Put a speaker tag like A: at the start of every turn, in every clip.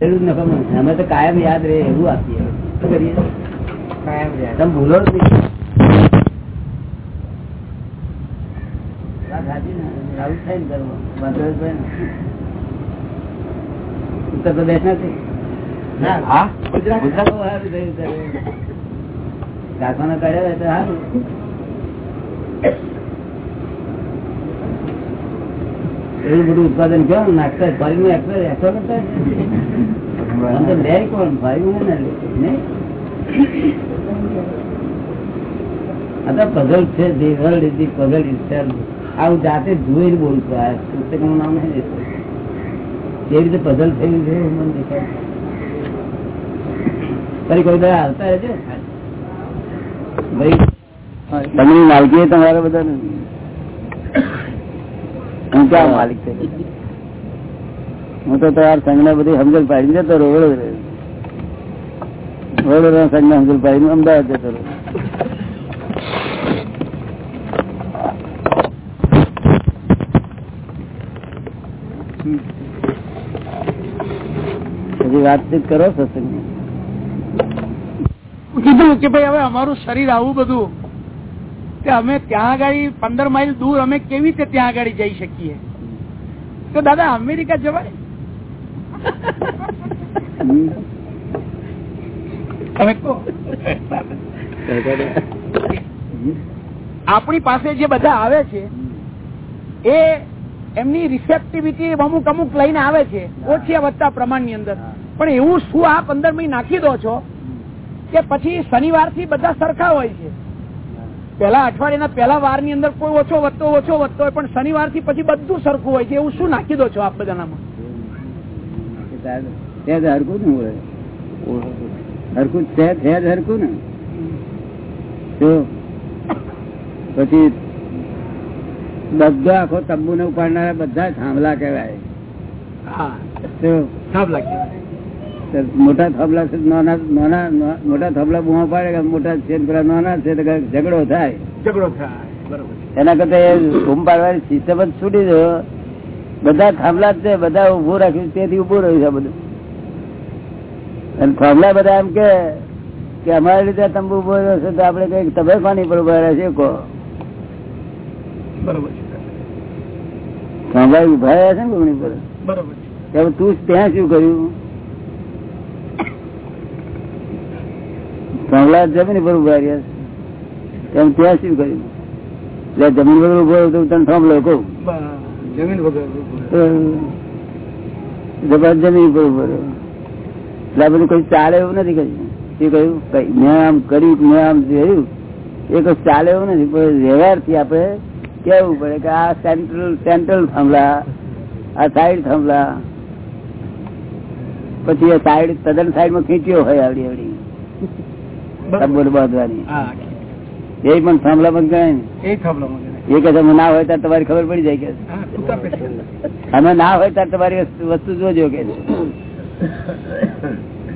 A: અમે તો કાયમ યાદ રહે એવું આપીએ. શું કરીએ?
B: કાયમ યાદ.
A: તમે ભૂલો જ નહીં. ઉત્તર પ્રદેશ નથી. ગુજરાત. કાઢ્યા હોય તો સારું એવું બધું ઉત્પાદન કેવું નાખતા ફરીનું એકસો એકસો કરતા લે કોણ? ફરીનું ના લે નહીં? આ છે. the world is the puzzle itself. આ હું જાતે જોઈને બોલું આ પુસ્તકનું નામ નહીં રીતે પઝલ થયું છે મને દેખાય. ફરી કોઈ દાડે આવતા રહેજો. ભાઈ તમારી માલકી તમારા બધા હું ક્યાં માલિક છે. હું તો તાર સંજ્ઞા બધી સમજણ પાડી જતો રોડો રોડો સંજ્ઞા સમજણ પાડી અમદાવાદ જતો રહ્યો હજી વાતચીત કરો સત્સંગ
C: કીધું કે ભાઈ હવે અમારું શરીર આવું બધું કે અમે ત્યાં આગળ પંદર માઇલ દૂર અમે કેવી રીતે ત્યાં આગળ જઈ શકીએ? તો દાદા, અમેરિકા જવાય? આપણી પાસે જે બધા આવે છે, એ એમની રિસેપ્ટિવિટી અમુક અમુક લઈને આવે છે ઓછી વધતા પ્રમાણની અંદર. પણ એવું શું આ પંદર મહિને નાખી દો છો કે પછી શનિવારથી બધા સરખા હોય છે? પેલા અઠવાડિયાના પેલા વારની અંદર કોઈ ઓછો વધતો ઓછો વધતો હોય પણ શનિવારથી પછી બધું સરખું હોય છે એવું શું નાખી દો છો આપ બધાનામાં?
A: હરકું ને હરકું સહેજ સહેજ હરકું ને? તો પછી બધો આખો તંબુ ને ઉપાડનારા બધા થાંભલા કહેવાય.
C: હા. લાગે
A: તો મોટા થાંભલા છે નાના નાના મોટા થાંભલા બુમા પાડે કે મોટા છે પેલા નાના છે તો ઝઘડો થાય.
C: ઝઘડો થાય બરોબર
A: એના કરતા એ બૂમ પાડવાની સિસ્ટમ જ છૂટી દો. બધા થાંભલા જ છે બધા ઉભું રાખ્યું તેથી ઉભું રહ્યું છે બધું. અને થાંભલા બધા એમ કે કે અમારી રીતે તંબુ ઊભો રહ્યો છે તો આપડે કંઈક તમે કોની પર ઊભા રહ્યા છે કહો.
C: બરોબર
A: થાંભલા ઊભા રહ્યા છે ને કોની પર?
C: બરોબર
A: કે તું ત્યાં શું કર્યું? થાંભલા જમીન પર ઊભા રહ્યા તેમ ત્યાં શું કર્યું? એટલે જમીન પર ઊભો તો તને થાંભલો કહું.
C: જમીન
A: જબરજસ્ત જમીન પર ઊભો રહ્યો. એટલે આ બધું કઈ ચાલે એવું નથી કહ્યું શું કહ્યું કઈ મેં આમ કર્યું મેં આમ જોયું એ કોઈ ચાલે એવું નથી પણ વ્યવહારથી આપણે કેવું પડે કે આ સેન્ટ્રલ સેન્ટ્રલ થાંભલા આ સાઈડ થાંભલા. પછી એ સાઈડ તદ્દન સાઈડમાં ખીંચ્યો હોય આવડી આવડી બાંધવાની. એ પણ થાંભલા બંધ ગણાય ને.
C: એ
A: કે ના હોય ત્યારે તમારી ખબર પડી જાય કે. અમે ના હોય ત્યારે તમારી વસ્તુ જોજો કે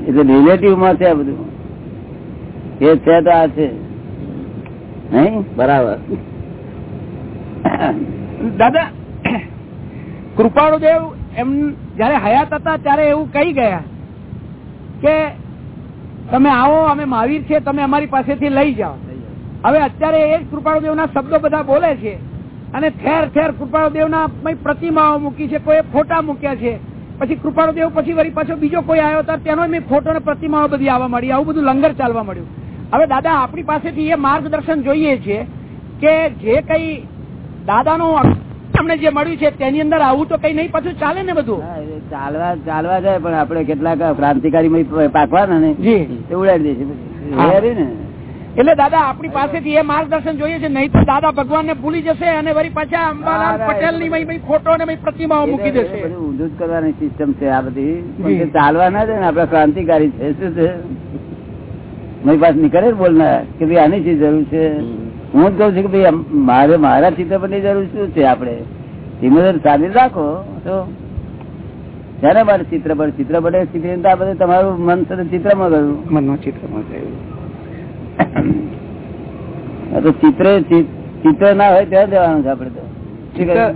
A: એટલે રિલેટિવમાં છે આ બધું. એ છે તો આ છે. બરાબર.
C: દાદા કૃપાળુદેવ એમ જયારે હયાત હતા ત્યારે એવું કહી ગયા કે તમે આવો અમે મહાવીર છે તમે અમારી પાસેથી લઈ જાઓ. હવે અત્યારે એ જ કૃપાળુદેવના શબ્દો બધા બોલે છે. અને ઠેર ઠેર કૃપાળુદેવ ના પ્રતિમાઓ મૂકી છે કોઈ ફોટા મૂક્યા છે. પછી કૃપાળુદેવ પછી વળી પાછો બીજો કોઈ આવ્યો હતો તેનો મેં ફોટો અને પ્રતિમાઓ બધી આવવા મળી. આવું બધું લંગર ચાલવા મળ્યું. હવે દાદા આપણી પાસેથી એ માર્ગદર્શન જોઈએ છે કે જે કઈ દાદાનું અમને જે મળ્યું છે તેની અંદર આવું તો કઈ નહીં પાછું ચાલે ને બધું.
A: ચાલવા ચાલવા જાય પણ આપડે કેટલાક ક્રાંતિકારી પાકવાના ને
C: જી.
A: ઉડાડી રહી ને.
C: એટલે દાદા આપણી પાસેથી એ માર્ગદર્શન જોઈએ છે નહીં તો દાદા ભગવાન ને ભૂલી જશે અને વળી પાછા અંબાલાલ પટેલની ફોટો ને ભાઈ પ્રતિમાઓ મૂકી દેશે.
A: ઊંધું જ કરવાની સિસ્ટમ છે આ બધી. ચાલવા ના છે ને આપડે ક્રાંતિકારી છે શું છે? મારી પાસે નીકળે ને બોલનાર કે ભાઈ આની શી જરૂર છે. હું જ કઉ છું કે ભાઈ મારે મારા ચિત્રપટની જરૂર શું છે આપડે ધીમે સાબિત રાખો તો ત્યારે મારે ચિત્રપટ એ ચિત્ર બધું તમારું મન સાથે ચિત્રમાં ગયું.
C: મનનું ચિત્રમાં
A: ગયું. તો ચિત્ર ચિત્ર ના હોય ત્યાં જવાનું છે આપડે તો. કહ્યું?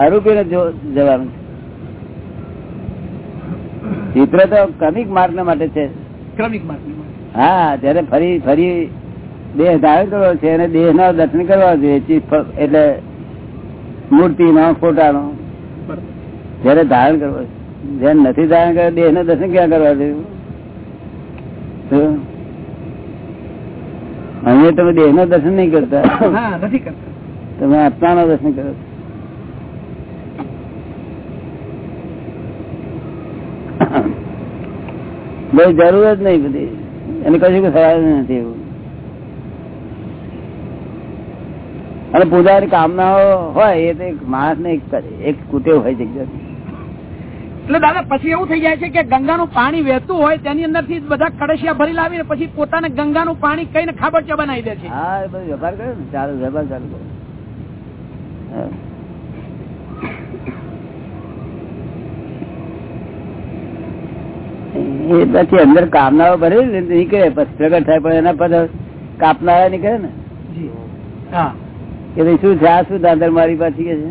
A: આરોપીને જવાનું છે. ચિત્ર તો ક્રમિક માર્ગ માટે છે.
C: ક્રમિક માર્ગ
A: હા જયારે ફરી ફરી દેહ ધારણ કરવો છે અને દેહ ના દર્શન કરવા જોઈએ એટલે મૂર્તિ નો ફોટા નો જયારે ધારણ કરવો છે. જેને નથી ધારણ કરે દેહ ના દર્શન ક્યાં કરવા જોઈએ? અહીંયા તમે દેહ નો દર્શન નહીં કરતા.
C: નથી કરતા.
A: તમે આત્મા નો દર્શન કરો. બહુ જરૂર જ નહીં બધી. એને કશું કઈ સવાલ નથી એવું. અને પૂજાની કામનાઓ હોય એ તો એક માણસ ને એક કુટેવ હોય જગ્યા
C: એટલે દાદા પછી એવું થઈ જાય છે કે ગંગાનું પાણી વહેતું હોય તેની અંદરથી બધા કડશિયા ભરી લાવીને પછી પોતાને ગંગાનું પાણી કઈને ખાબડચા બનાવી દે છે.
A: હા એ બધું વેપાર કર્યો ને ચાલુ વેપાર ચાલુ કરે. એ પછી અંદર કામનાઓ ભરે ને નીકળે પછી પ્રગટ થાય પણ એના પર કાપનારા નીકળે ને.
C: હા.
A: કે ભાઈ શું છે આ શું દાદર મારી પાછી કે છે?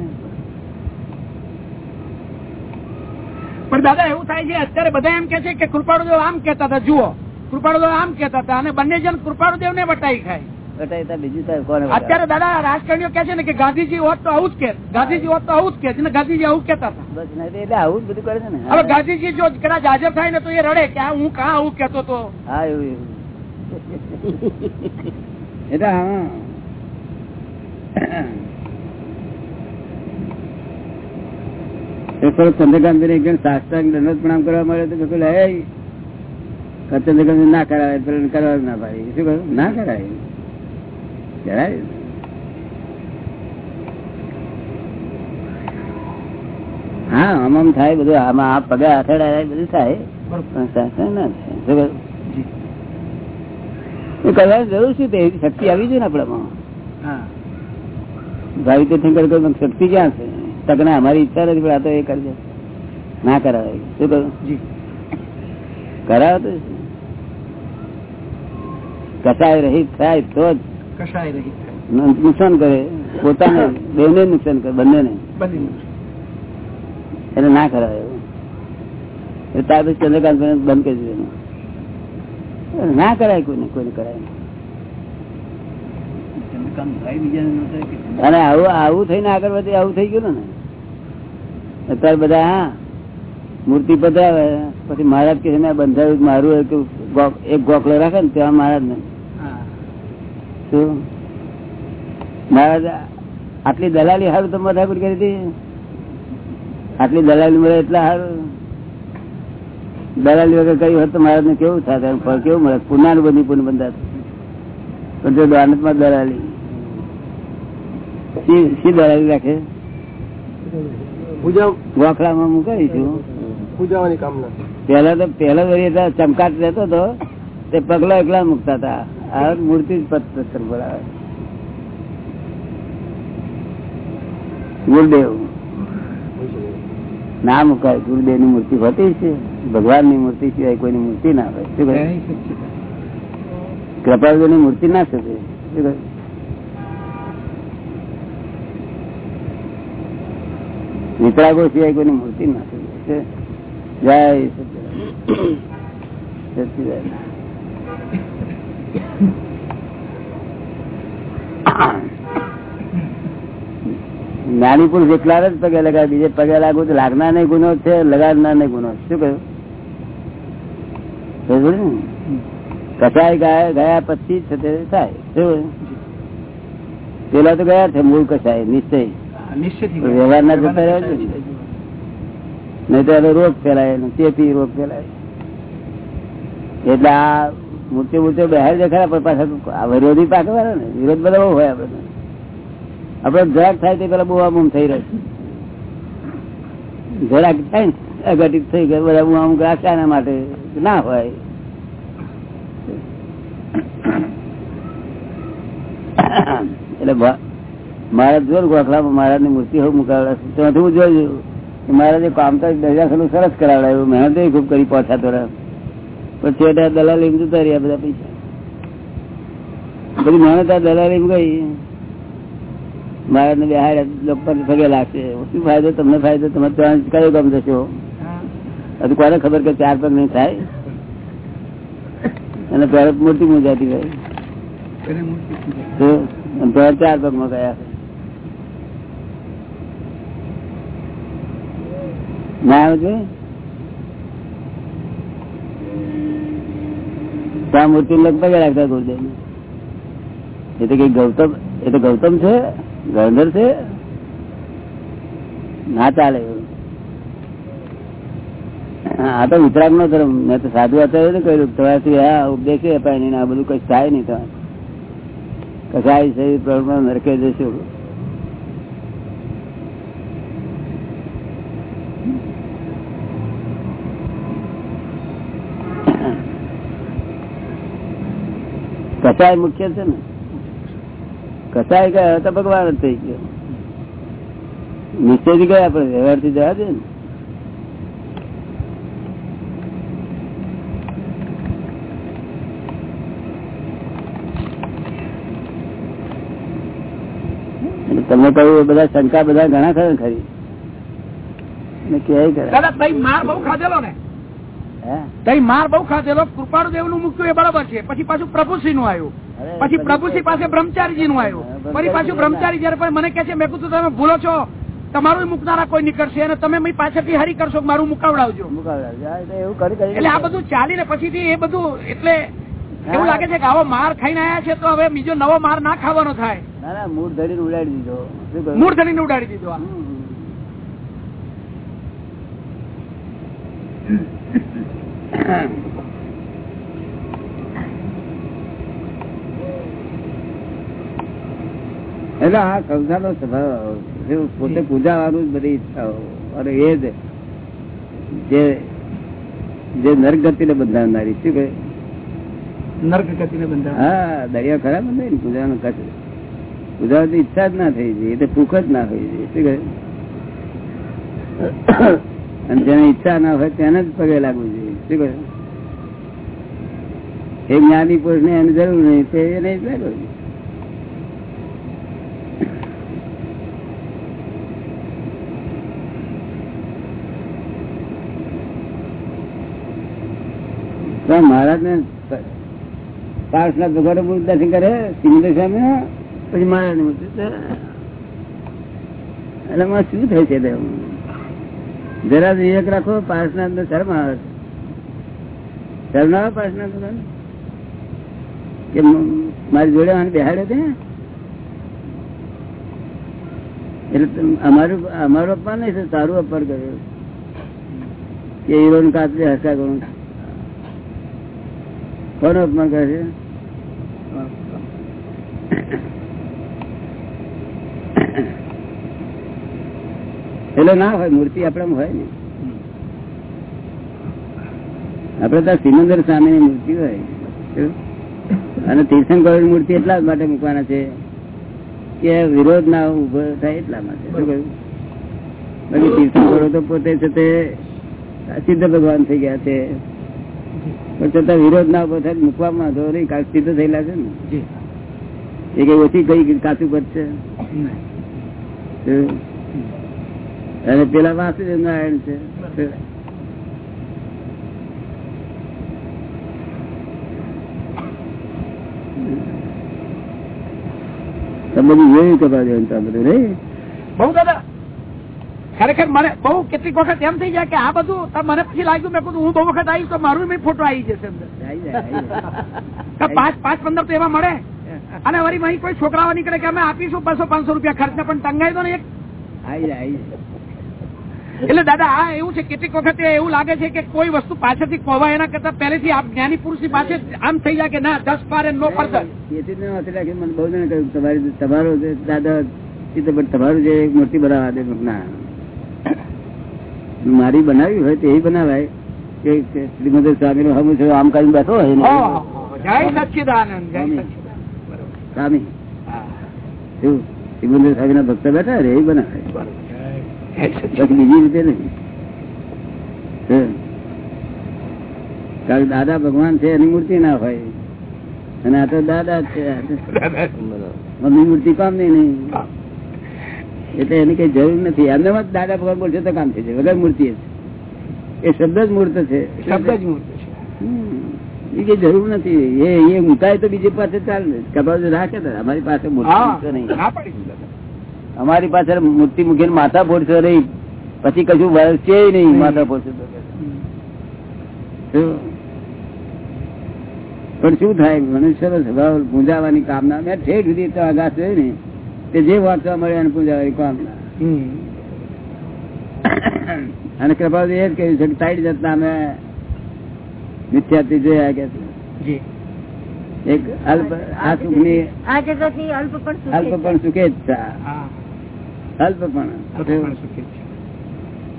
C: પણ દાદા એવું થાય છે અત્યારે બધા એમ કે છે કે કૃપાળુદેવ આમ કેતા હતા જુઓ કૃપાળુદેવ આમ કેતા હતા અને બંને જણ કૃપાળુદેવ ને વટાઈ ખાય.
A: બટાઈ તા બીજું થાય કોને બતાવે?
C: અત્યારે દાદા રાજકારણીઓ કે છે ને કે ગાંધીજી હોત તો આવું જ કે ગાંધીજી હોત તો આવું જ કે ગાંધીજી આવું કેતા હતા.
A: એટલે આવું જ બધું કરે છે ને?
C: હવે ગાંધીજી જો કદાચ હાજર થાય ને તો એ રડે કે હું કાં આવું કેતો તો.
A: હા એવું એવું. એટલે હા. એક વખત એકદમ સાષ્ટાંગ દંડવત પ્રણામ કરવા મળે તો પેલું હે ચંદ્રકાંત ના કરાવે પેલું કરવા ના ભાઈ. શું કહ્યું? ના કરાય. કરાય. હા, આમ થાય બધું. આમાં આ પગે અથડાય બધું થાય. પણ ના થાય. શું? કરવાની જરૂર શું તે. શક્તિ આવી જોઈએ ને આપણામાં.
C: હા.
A: ભાઈ તીર્થંકર કહ્યું, શક્તિ ક્યાં છે? તક ના અમારી ઈચ્છા નથી પણ આ તો એ કરજો. ના કરાવે. શું કહ્યું કરાવે તો કસાય રહિત થાય તો જ.
C: કસાય રહી
A: નુકસાન કરે. પોતાને બેને નુકસાન કરે
C: એને
A: એટલે ના કરાવે. ત્યાર પછી ચંદ્રકાંત બંધ કરી દીધું. ના કરાય કોઈને કોઈને કરાય. અને આવું આવું થઈને આગળ વધે આવું થઈ ગયું ને અત્યારે બધા હા મૂર્તિ પધરાવે પછી મહારાજ કે મેં બંધાવ્યું મારું એક ગોકલો રાખે ને ત્યાં મહારાજ ને. શું? મહારાજ આટલી દલાલી હારું તો મથાકુટ કરી હતી? આટલી દલાલી મળે એટલા હારું? દલાલી વગર કઈ હોત તો મહારાજ ને કેવું થાય ફળ કેવું મળે? પુનાનું બધી પુન બંધાતું પણ જો દાનતમાં દલાલી શી દલાલી રાખે? વાખડામાં મુકાવીશું
B: પૂજાવાની કામના
A: પેલા તો પેલા વળી ચમકાટ રહેતો હતો તે પગલા એકલા મૂકતા હતા આ મૂર્તિ જ પત્ર બોલાવે ગુરુદેવ. ના મુકાય. ગુરુદેવની મૂર્તિ હોતી છે. ભગવાનની મૂર્તિ સિવાય કોઈની મૂર્તિ ના હોય. શું કૃપાળુ ની મૂર્તિ ના શકે શું કહે? વિતરાગો સિવાય કોઈની મૂર્તિ નથી જય. જ્ઞાની પુરુષ એકલા જ પગે લગાવે બીજે પગે લાગુ તો લાગનાર નહીં ગુનો છે લગાડનાર નહીં ગુનો. શું કહ્યું ને? કસાય ગયા ગયા પછી છે તે થાય પેલા તો ગયા છે મૂળ કસાય નિશ્ચય
C: નિશ્ચિત
A: વ્યવહારના જતા રહ્યા નહીં તો રોગ ફેલાય ને રોગ ફેલાય. એટલે આ મૂર્તિ મૂર્તિ બહાર દેખાય પણ પાછા આ વિરોધી ને વિરોધ બધા બહુ હોય આપડે આપડે જરાક થાય તે પેલા બહુ આમ થઈ રહ્યો. જરાક થાય ને અઘટિત થઈ ગયા બધા આમ આશા માટે ના હોય. એટલે મહારાજ જોર ગોખલામાં મહારાજની મૂર્તિ હું મુકાવડા ત્યાંથી હું જોયું કે મહારાજે કામ તો દરિયાખાનું સરસ કરાવડાયું મહેનત ખૂબ કરી પહોંચાતો પછી એટલે દલાલ એમ જતા રહ્યા બધા પૈસા. પછી મહેનત આ એમ ગઈ મહારાજ ને બેહાડ્યા લોકો પગે લાગશે. શું ફાયદો? તમને ફાયદો? તમે ત્યાં કયો ગમ જશો હજુ કોને ખબર કે ચાર પગ નહીં થાય? અને પહેલા મૂર્તિ મુજાતી ગઈ ચાર પગમાં ગયા. ના આવે છે? ત્યાં મૂર્તિ લગભગ રાખતા ગુરુદેવ એ તો કઈ ગૌતમ, એ તો ગૌતમ છે ગણધર છે. ના ચાલે આ તો વિતરાગ નો ધર્મ. મેં તો સાધુ ને કહ્યું, તમારાથી આ ઉપદેશ અપાય નહીં આ બધું કઈ થાય નહીં તમારે. કસાય છે પ્રમાણ નરકે જશું કસાય મુખ્ય છે ને? કસાય ગયા તો ભગવાન જ થઈ ગયો. નિશ્ચયથી ગયા, પણ વ્યવહારથી જવા દે ને. તમને કહ્યું બધા શંકા બધા ઘણા ખરે. ખરી ને
C: માર બહુ ખાધેલો ને? તઈ માર બહુ ખાધેલો કૃપાળુ દેવનું મૂક્યું એ બરાબર છે. પછી પાછું પ્રભુસિંહનું આવ્યું પછી પ્રભુસિંહ પાસે બ્રહ્મચારીજી નું આવ્યું ફરી પાછું બ્રહ્મચારી જયારે મને કે છે મેં કીધું તમે ભૂલો છો. તમારું મૂકનારા કોઈ નીકળશે અને તમે મેં પાછળથી હરી કરશો મારું મુકાવડાવજો.
A: એટલે
C: આ બધું ચાલીને પછીથી એ બધું એટલે એવું લાગે છે કે આવો માર ખાઈને આયા છે તો હવે બીજો નવો માર ના ખાવાનો થાય.
A: ના ના મૂળ ધરીને ઉડાડી દીધો?
C: મૂળ ધણીને ઉડાડી દીધો.
A: એટલે આ સંસારનો સ્વભાવ જે પોતે પૂજાવાનું જ બધી ઈચ્છાઓ. અને એ જ જે નરક ગતિને બંધાવનારી. શું કહે?
C: નર્ક ગતિને બંધાવ
A: હા દરિયા ખરા બંધાય ને પૂજાનો કચ્છ પૂજાવાની ઈચ્છા જ ના થઈ જાય એટલે ભૂખ જ ના થઈ જાય શું કહે? અને જેને ઈચ્છા ના હોય તેને જ પગે લાગવું જોઈએ. શું એ જ્ઞાની પુરુષ ને એની જરૂર નહીં, તે એને મહારાજ ને પાર્શનાથ ભગવાન દર્શન કરે સિંહ સામે પછી મહારાજનું એટલે શું થાય છે? જરા વિવેક રાખો પાર્શનાથ અંદર શરમ આવે છે શરમ મારી જોડે આને બેહાડ્યો એટલે અમારું અમારું અપમાન નહીં છે તારું અપમાન કર્યું. કે હીરો કાતરે હસા કરું કોનું અપમાન કરે છે? એટલે ના હોય, મૂર્તિ આપણા હોય ને. આપડે ત્યાં સિમંદર સામેની મૂર્તિ હોય. અને તીર્થંકર મૂર્તિ એટલા જ માટે મૂકવાના છે કે વિરોધ ના ઊભો થાય એટલા માટે. શું કહ્યું? બાકી તીર્થંકરો તો પોતે છે તે સિદ્ધ ભગવાન થઈ ગયા છે. પણ છતાં વિરોધ ના ઊભો થાય મૂકવામાં તો નહીં કાંક સિદ્ધ થયેલા છે ને? એ કઈ ઓછી કઈ કાચું પદ છે? અને પેલા વાસુદેવ નારાયણ છે. તમે બધું જોયું કે બાજુ અંત બધું નહીં
C: બહુ દાદા ખરેખર મને બહુ કેટલીક વખત એમ થઈ જાય કે આ બધું મને પછી લાગ્યું મેં કીધું હું બહુ વખત આવીશ તો મારું બી ફોટો આવી જશે અંદર. પાંચ પાંચ પંદર તો એવા મળે અને વળી કોઈ છોકરાઓ નીકળે કે અમે આપીશું બસો પાંચસો રૂપિયા ખર્ચ પણ ટંગાઈ દો ને એક
A: જાય, આઈ જાય.
C: એટલે દાદા આ એવું છે કેટલીક વખતે એવું લાગે છે કે કોઈ વસ્તુ પાછળથી કોવા એના કરતા પહેલેથી આપ જ્ઞાની પુરુષની પાસે આમ થઈ જાય કે ના દસ પાર નો પડતર.
A: મને બહુ જણે કહ્યું તમારી તમારો દાદા તમારું જે મૂર્તિ બનાવવા દે. ના. મારી બનાવી હોય તો એ બનાવાય. કે શ્રીમદ સ્વામી નું હમ આમ કરીને બેઠો સ્વામી. શ્રીમંદર સ્વામી. ના ભક્ત બેઠા રે એ બનાવાય બીજી રીતે નહીં કારણ દાદા ભગવાન છે એની મૂર્તિ ના હોય. અને આ તો દાદા જ છે. મમ્મી મૂર્તિ કામ નહીં નહીં એટલે એની કઈ જરૂર નથી. એમને જ દાદા ભગવાન બોલશે તો કામ થઈ જાય. વગર મૂર્તિ એ શબ્દ જ મૂર્ત છે.
C: શબ્દ જ મૂર્ત છે.
A: એ કઈ જરૂર નથી. એ એ મુકાય તો બીજી પાસે ચાલે કબાજ રાખે તો. અમારી પાસે મૂર્તિ નહીં. અમારી પાસે મૂર્તિ મૂકીને માથા ફોડશો રહી પછી કશું વળશે નહીં માથા ફોડશે? પણ શું થાય? મનુષ્યનો સ્વભાવ પૂંજાવાની કામના. મેં ઠેઠ સુધી તો આગાસ જોઈ ને તે જે વાંચવા મળે એને પૂંજાવાની કામના. અને કૃપા એ જ કહ્યું છે કે સાઈડ જતા અમે વિદ્યાર્થી જોયા કે એક અલ્પ આ
D: જગતની અલ્પ પણ સુખે
A: અલ્પ
D: છે.
A: પણ. સુખેચ્છા
C: હા
A: અલ્પ પણ
C: પણ સુખી છે.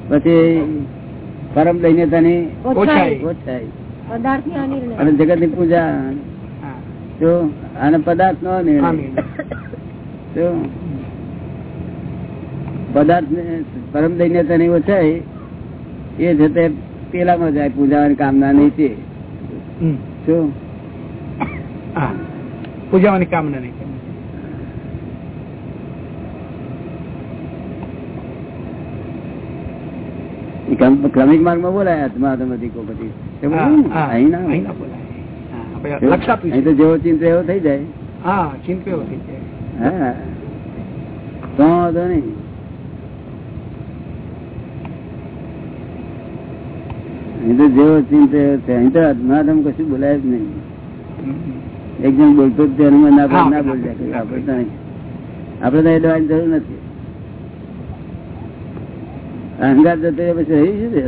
A: પછી પરમ લઈને
D: પદાર્થ
A: અને જગતની પૂજા જો અને પદાર્થ નો નિર્ણય. જો પદાર્થ ને પરમ તને ઓછાય એ છે તે પેલામાં જાય પૂજાવાની કામના નહીં તે શું
C: પૂજાવાની કામના નહીં
A: ક્રમિક માર્ગમાં બોલાય આત્માધમથી કો પછી. અહીં ના બોલાય.
C: બોલાય.
A: તો જેવો ચિંતા એવો થઈ જાય.
C: હા ચિંતા એવું થઈ જાય.
A: હા. તો વાંધો નહીં. અહીં તો જેવો ચિંતા અહીં તો આત્માધમ કશું બોલાય જ નહીં.
C: એકદમ
A: એક જણ બોલતો જ હનુમાન ના બોલ ના બોલ. જાય આપડે તો આપડે તો એ દવાની જરૂર નથી. અહંકાર જતો પછી રહી છે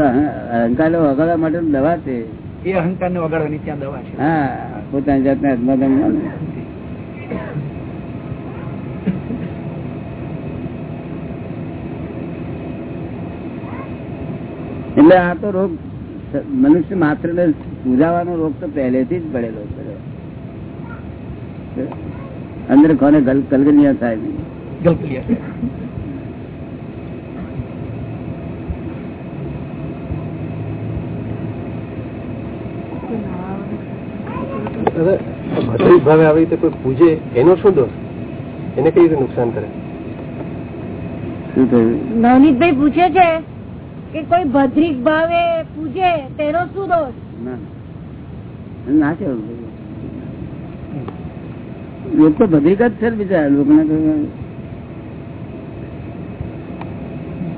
A: અહંકાર વગાડવા માટે દવા છે.
C: એ અહંકાર ને વગાડવાની ત્યાં દવા છે.
A: હા પોતાની જાતને આત્માધમ એટલે આ તો રોગ મનુષ્ય માત્ર ને પૂજાવાનો રોગ તો પહેલેથી જ પડેલો છે. અંદર કોને ગલગલિયા થાય નહીં.
E: ભદ્રિક ભાવે આવી રીતે કોઈ પૂજે એનો શું દોષ? એને કઈ રીતે નુકસાન કરે?
D: નવનીતભાઈ પૂછે છે કે કોઈ ભદ્રિક ભાવે પૂજે તેનો શું દોષ?
A: ના ભદ્રિક જ છે બીજા લોકને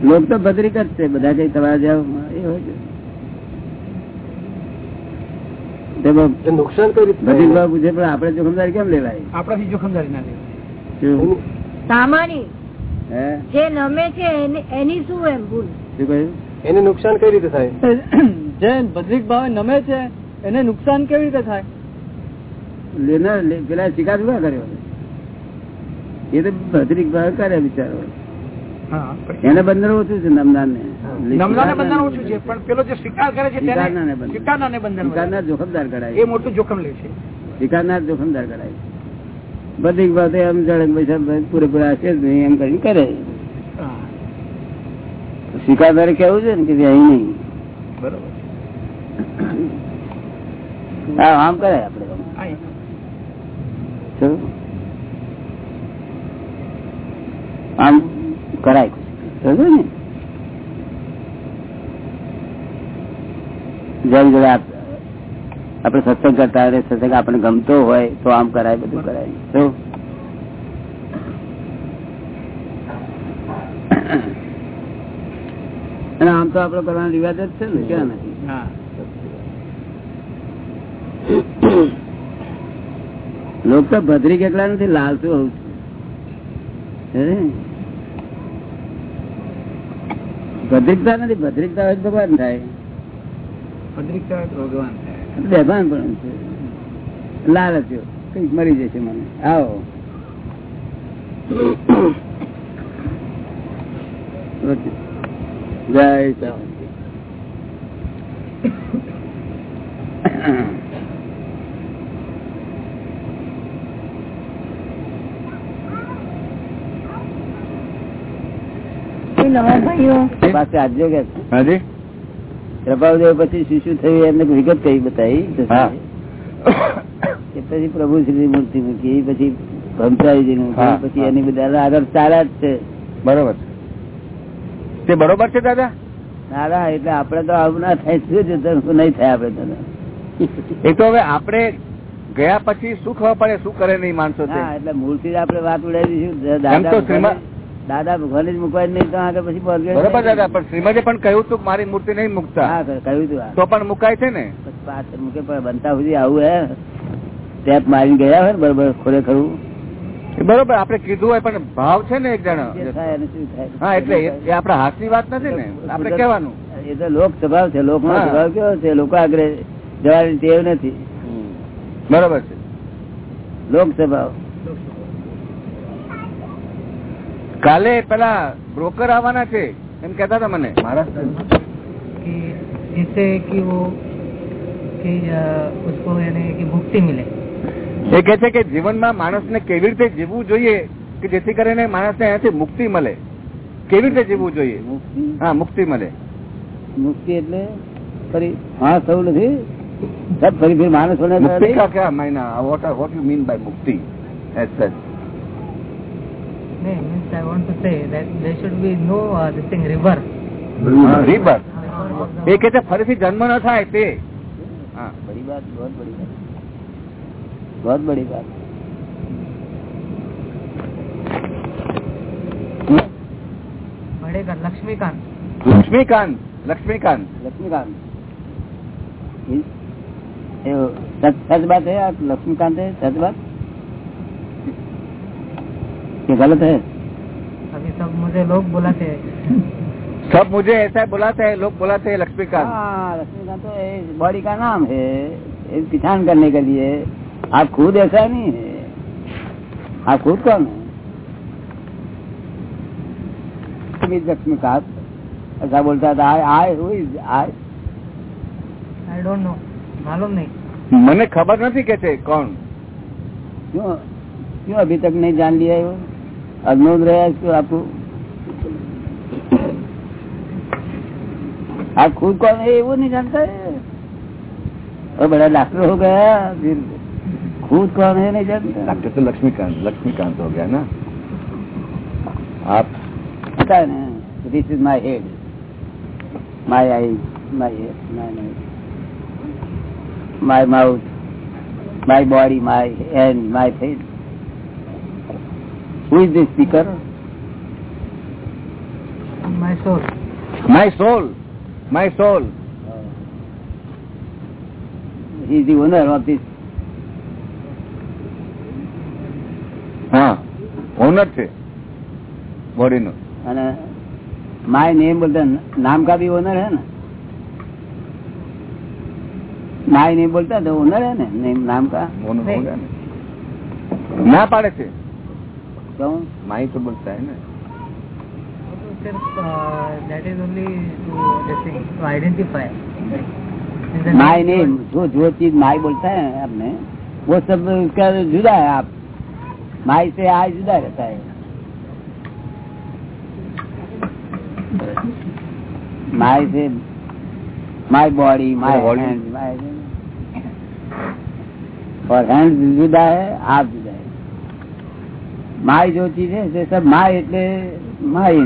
A: લોક તો ભદ્રિક જ છે બધા કઈ તમારા જેવા એ હોય છે તે બ-
E: એ નુકસાન
A: પણ આપણે જોખમદારી કેમ લેવાય?
C: આપણાથી જોખમદારી ના લેવાય.
D: સામાની જે નમે છે એની- શું એમ ભૂલ?
E: એને નુકસાન કઈ રીતે થાય?
F: જે ભદ્રિક ભાવે નમે છે એને નુકસાન કેવી રીતે થાય?
A: પેલા શિકાર શું કર્યો? એ તો ભદ્રિક ભાવે કરે બિચારો એને બંદર ઓછું છે નમદાર ને
C: નમદાને બંધન ઓછું છે પણ પેલો જે સ્વીકાર કરે છે
A: સ્વીકારનારને
C: તેને
A: બંધન.
C: સ્વીકારનારને બંધન વધારે.
A: શિકારનાર જોખમદાર
C: એ મોટું જોખમ લે છે.
A: શિકારનાર જોખમદાર કરાય બધી વાત એમ જડે પૈસા પૂરેપૂરા હશે જ નહીં એમ કરીને કરે.
C: હા,
A: કેવું છે ને કે અહીં નહીં.
C: બરોબર.
A: હા આમ કરાય આપડે? આમ કરાય. ને? જેમ જરા આપ- આપણે સત્સંગ કરતા હોય સત્સંગ આપણને ગમતો હોય તો આમ કરાય બધું કરાય. શું? અને આમ તો આપડે કરવાનો રિવાજ જ છે ને ક્યાં નથી? લોક તો ભદ્રી કેટલા નથી લાલતું છે હે? ભદ્રિકતા નથી ભદ્રિકતા હોય તો ભગવાન થાય.
C: ભદ્રિકતા હોય ભગવાન થાય.
A: બેભાન પણ છે. લાલચ્યો કંઈક મરી જશે મને. આવો. જય.
D: નવા ભાઈઓ?
A: પાસે આજ્યો કે
E: હાજી.
A: પ્રભાવદેવ પછી શું શું થયું એમને વિગત કઈ બતાવી? પછી પ્રભુ શ્રી મૂર્તિ મૂકી પછી ભમસાઈજી નું પછી એની બધા આગળ ચાલ્યા જ છે.
E: બરોબર તે બરોબર છે દાદા?
A: દાદા એટલે આપડે તો આવું ના થાય. શું નહીં થાય આપડે તને
G: એ તો હવે આપણે ગયા પછી શું ખબર પડે શું કરે નહીં માણસો
A: એટલે મૂળથી આપડે વાત ઉડાવી દઈશું દાદા દાદા ભગવાન જ મૂકવા નહીં તો આગળ પછી
G: બરોબર દાદા પણ શ્રીમદે પણ કહ્યું તું મારી મૂર્તિ નહીં મૂકતા.
A: હા કહ્યું તું
G: તો પણ મુકાય છે ને?
A: મૂકે પણ બનતા સુધી આવું હે. ટેપ મારી ગયા હોય ને બરોબર ખોરે
G: ખરું. બરોબર આપડે કીધું હોય પણ ભાવ છે ને એક જણા. હા એટલે એ આપડા હાથ હાથની વાત નથી ને? આપડે કેવાનું
A: એ તો લોક સ્વભાવ છે લોક નો સ્વભાવ કેવો છે? લોકો આગળ જવાની ટેવ નથી.
G: બરોબર છે.
A: લોક સ્વભાવ.
G: કાલે પેલા બ્રોકર આવવાના છે. એમ કેતા હતા મને. મહારાષ્ટ્ર એ કે છે કે જીવનમાં માણસને કેવી રીતે જીવવું જોઈએ કે જેથી કરીને માણસને અહીંયાથી મુક્તિ મળે? કેવી રીતે જીવવું જોઈએ? હા મુક્તિ મળે.
A: મુક્તિ એટલે ફરી હા થયું નથી. ફરી ફરી માણસ
G: મુક્તિ કા ક્યાં મહિના વોટ યુ મીન બાય મુક્તિ? As such
B: No, means I want to say that there should be no uh, this thing
G: rebirth. Ah, rebirth. Ah. એ કે ફરીથી જન્મ ન થાય તે.
A: બડી વાત બહુ બડી વાત. બહુ બડી
B: વાત. ભડેકર
G: લક્ષ્મીકાંત. લક્ષ્મીકાંત
A: લક્ષ્મીકાંત. લક્ષ્મીકાંત. સચ બાત હે આપ લક્ષ્મીકાંત હે સચ બાત ये गलत है?
B: अभी सब मुझे लोग बुलाते हैं।
G: सब मुझे ऐसा बुलाते हैं लोग बुलाते हैं लक्ष्मीकांत
A: हाँ, लक्ष्मीकांत तो बॉडी का नाम है पिछान करने के लिए। आप खुद ऐसा नहीं है। आप खुद कौन है? लक्ष्मीकांत ऐसा बोलता था आई हुई आई
B: आई डोंट नो मालूम नहीं।
G: मैंने खबर नहीं कहते कौन?
A: क्यों क्यों अभी तक नहीं जान लिया है वो? अग्नोद रहा इसको आपको आप खुद कौन है? वो नहीं जानता है। और बड़ा डॉक्टर हो गया फिर खुद कौन है नहीं जानता।
G: डॉक्टर तो लक्ष्मीकांत लक्ष्मीकांत हो गया ना। आप
A: पता है ना this is my head my eye my head my nose my mouth my body my hand my face Who is the speaker?
B: My soul.
G: My soul. My soul.
A: He is the owner of this.
G: હા owner છે બોડીનો
A: અને my name બોલતા નામ કા ભી honour હે ને માય નેમ બોલતા
G: ઓનર
B: હે
G: ને નામ કા ના પાડે છે
A: क्यों
G: માई तो बोलता है ना।
B: तो सिर्फ़ that is only to to identify
A: my name जो जो चीज़ माय बोलता है आपने वो सब उसका जुदा है आप। माई से आय जुदा रहता है। माई से माई बॉडी
G: माई.
A: हैंड और हैंड जुदा है आप जुदा है माय जो चीज है ये सब माय એટલે माय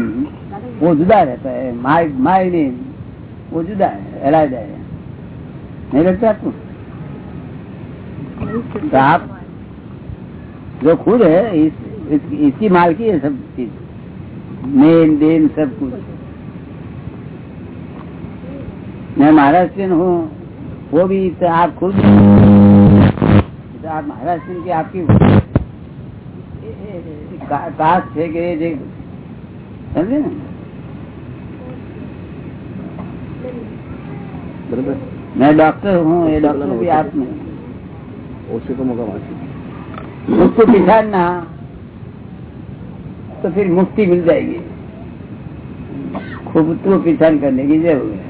A: वो जुदा रहता है माय माय नेम वो जुदा है अलग है नहीं लगता आपको तो आप जो खुद है इस, इस, इसकी मालकी है सब चीज मेन देन सब कुछ मैं महाराष्ट्रियन हूँ वो भी तो आप खुद तो आप महाराष्ट्रियन की आपकी का- कास्ट है कि ये समझे ना बरोबर मैं डॉक्टर हूँ ये डॉक्टर भी आप में
G: ઓછી તો મોકા વાંચી
A: उसको पिछाड़ना तो फिर मुक्ति मिल जाएगी खूब उसको पिछाड़ करने की जरूरत है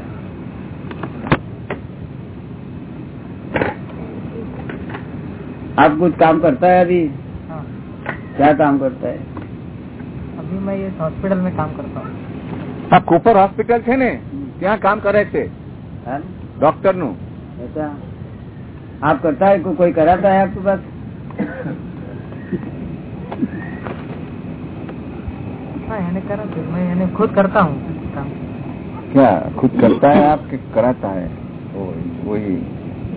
A: आप कुछ काम करता है अभी
B: हाँ
A: क्या काम करता है
B: अभी मैं इस हॉस्पिटल में काम करता हूँ
G: આ કુપર હોસ્પિટલ છે ને ત્યાં કામ કરે છે
A: हाँ?
G: ડોક્ટર નું
A: ऐसा आप करता है को, कोई कराता है आपके पास
B: हाँ यानी करा फिर मैं यानी खुद करता हूँ काम
G: क्या खुद करता है आप कि कराता है वो वही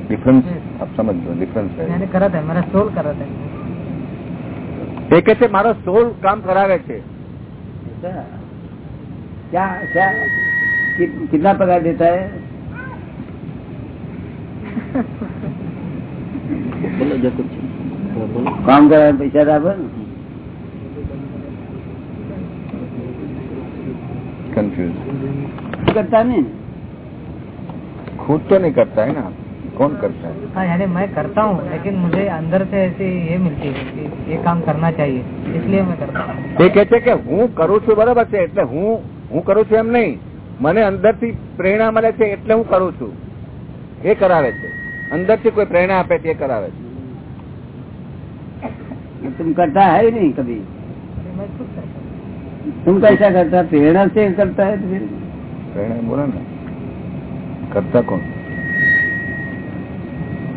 G: डिफरेंस आप समझ लो डिफरेंस है
B: मैंने करा था मेरा सोल करा था
G: એ કે છે મારો સોલ કામ કરાવે છે.
A: કેટલા પગાર દેતા હે? કામ કરાવે પૈસા આપે ને.
G: કન્ફ્યુઝ
A: કરતા ને
G: ખુદ તો નહીં કરતા હે ને कौन करता है
B: हाँ यानी मैं करता हूँ लेकिन मुझे अंदर से ऐसी ये मिलती है कि ये काम करना चाहिए इसलिए मैं करता हूँ
G: તે કે છે કે હું કરું છું બરાબર છે એટલે હું હું કરું છું એમ નહીં મને અંદરથી પ્રેરણા મળે છે એટલે હું કરું છું એ કરાવે છે અંદરથી કોઈ પ્રેરણા આપે છે એ કરાવે છે
A: तुम करता है ही नहीं कभी
B: अरे मैं खुद करता हूँ
A: तुम कैसा करता प्रेरणा से करता है तो फिर
G: પ્રેરણા બોલો ને કરતા કોણ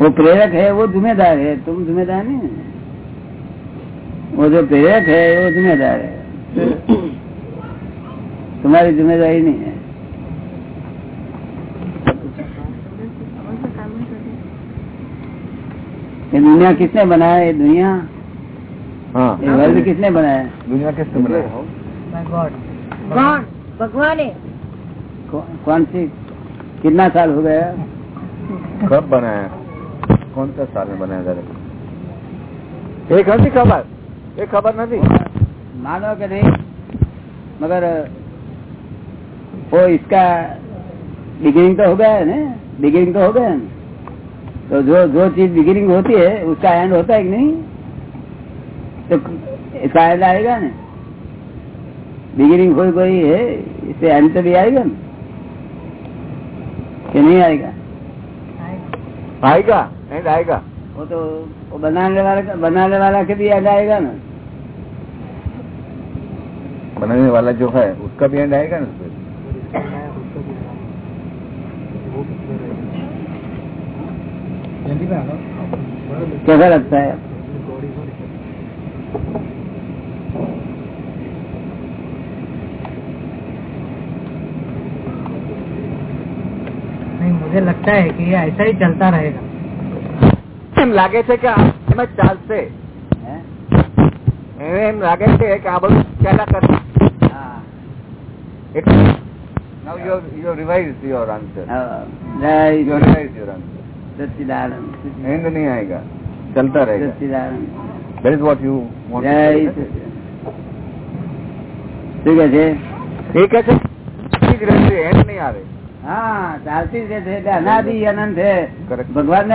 A: वो प्रेरक है वो जुम्मेदार है तो तुम जुम्मेदार नहीं वो जो प्रेरक है वो जिम्मेदार है। तुम्हारी ज़िम्मेदारी नहीं है। ये दुनिया किसने बनाया ये दुनिया?
G: हाँ।
A: ये वर्ल्ड किसने बनाया?
B: दुनिया किसने
D: बनाया? भगवान
A: है। कौन सी? कितना साल हो गया?
G: कब बनाया? કોણ સા સાલ में बनाया था एक નથી ખબર એ ખબર નથી
A: मानो कि नहीं मगर वो इसका बिगिनिंग तो हो गया है ना बिगिनिंग तो हो गया ना तो जो जो चीज बिगिनिंग होती है उसका एंड होता है कि नहीं तो इसका एंड आएगा ना बिगिनिंग कोई कोई है इससे एंड तो भी आएगा ना कि नहीं आएगा
G: आएगा एंड आएगा।
A: वो तो वो बनाने वाला बनाने वाला के भी एंड आएगा ना।
G: बनाने वाला जो है उसका भी एंड आएगा ना
A: कैसा लगता है?
B: नहीं मुझे लगता है कि ये ऐसा ही चलता रहेगा।
G: એમ લાગે છે કે આ એમ જ ચાલશે
A: हैं?
G: એને એમ લાગે છે કે આ બધું ચાલ્યા કરશે
A: हाँ
G: એટલે now you have, you have revised your answer
A: हाँ, जय
G: you have revised your answer
A: Sachchidanand
G: and नहीं आएगा चलता रहेगा
A: સચ્ચિદાનંદ
G: that is what you want
A: જય
G: to say.
A: સચ્ચિદાનંદ. શું કે છે
G: એ કે છે ચાલતી જ રહેશે એન્ડ નહીં આવે
A: हाँ चालती से थे थे, अनादि अनंत है
G: Correct.
A: भगवान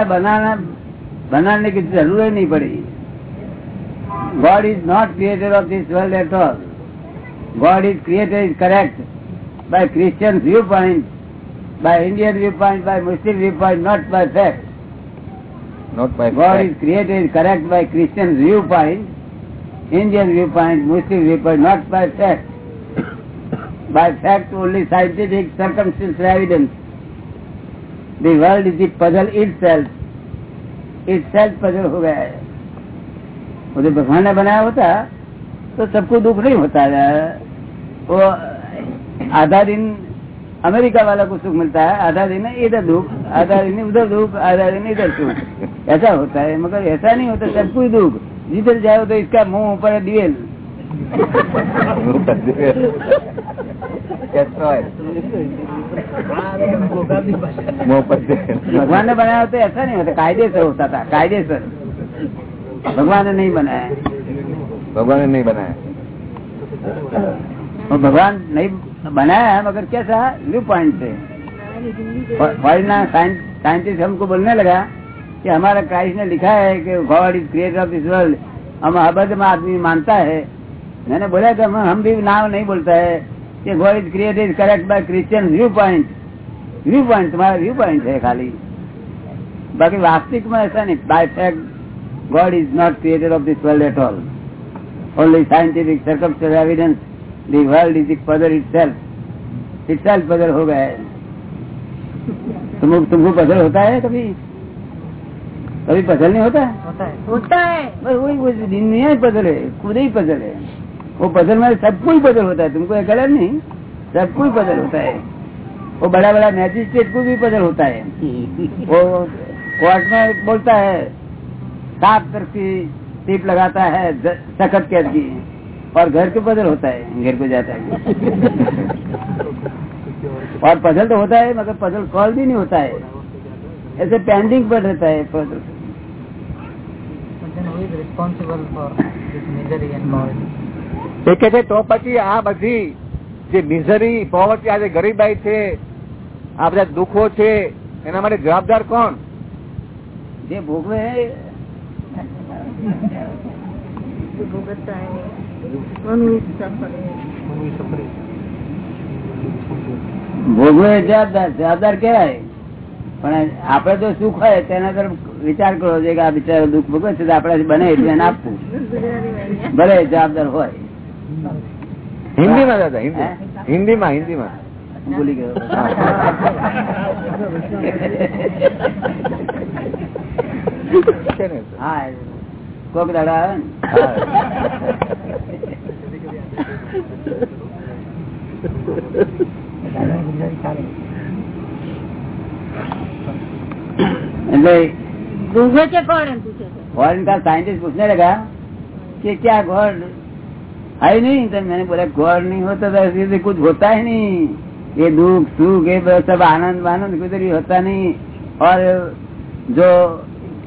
A: બનાવવાની કીધી જરૂર નહીં પડી God is not creator of this world at all. God is creator is correct by Christian viewpoint, by Indian viewpoint, by Muslim viewpoint, not by fact.
G: Not by
A: God
G: fact.
A: is creator is correct by Christian viewpoint, Indian viewpoint, Muslim viewpoint, not by fact. by fact only scientific circumstantial evidence. The world is the puzzle itself. जो भगवान ने बनाया होता तो सबको दुख नहीं होता है वो आधा दिन अमेरिका वाला को सुख मिलता है, आधा दिन इधर दुख, आधा दिन उधर दुख, आधा दिन इधर सुख। ऐसा होता है, मगर ऐसा नहीं होता सबको ही दुख। जिधर जाओ तो इसका मुँह ऊपर है, दिवेल। भगवान ने बनाया तो ऐसा नहीं होता कायदेसर होता था कायदेसर भगवान ने नहीं बनाया
G: भगवान ने नहीं बनाया
A: और भगवान नहीं बनाया है मगर कैसा व्यू पॉइंट से फॉरना साइंटिस्ट हमको बोलने लगा कि हमारा क्राइस्ट ने लिखा है कि God is creator of this world हम अबध आदमी मानता है मैंने बोला कि हम भी नाम नहीं बोलता है कि God is created is correct by Christian view point view point तुम्हारा व्यू पॉइंट है खाली बाकी वास्तविक में ऐसा नहीं by fact God is not created of this world at all only scientific circumstantial evidence the world is the puzzle itself itself puzzle हो गया है तुम तुमको पजल होता है कभी कभी पजल नहीं होता है
B: होता है
D: होता है
A: बस वही वो दुनिया ही पजल है खुद ही पजल है वो पजल में सबको ही पजल होता है तुमको एक अलग नहीं सबको ही पजल होता है। वो बड़ा बड़ा मैजिस्ट्रेट को भी पजल होता है। वो कोर्ट में बोलता है सात तरफ़ की सीट लगाता है सखत कैद की और घर के पजल होता है घर को जाता है। और पजल तो होता है मगर पजल कॉल भी नहीं होता है। ऐसे पेंडिंग पर रहता है पजल
G: એ કે છે, તો પછી આ બધી જે મિઝરી પોવર્ટી, આ જે ગરીબાઈ છે, આ બધા દુઃખો છે, એના માટે જવાબદાર કોણ?
A: જે ભોગવે ભોગવે જવાબદાર કેવાય પણ આપડે તો સુખ હોય તેના તરફ વિચાર કરવો છે કે આ બિચારો દુઃખ ભોગવે છે આપણાથી બને એટલે આપવું. ભલે જવાબદાર હોય.
G: હિન્દીમાં દાદા હિન્દી
A: હે?
G: હિન્દીમાં હિન્દીમાં
A: હું ભૂલી ગયો
G: છે ને
A: હા કોક દાડા આવે ને એટલે
D: ભોગવે છે કોણ એમ પૂછે છે
A: फॉरेन का साइंटिस्ट पूछने लगा कि क्या गॉड ही नहीं तो मैंने बोला गॉड नहीं होता तो ऐसे कुछ होता ही नहीं। ये दुख, सुख, ये सब आनंद आनंद कुछ होता नहीं। और जो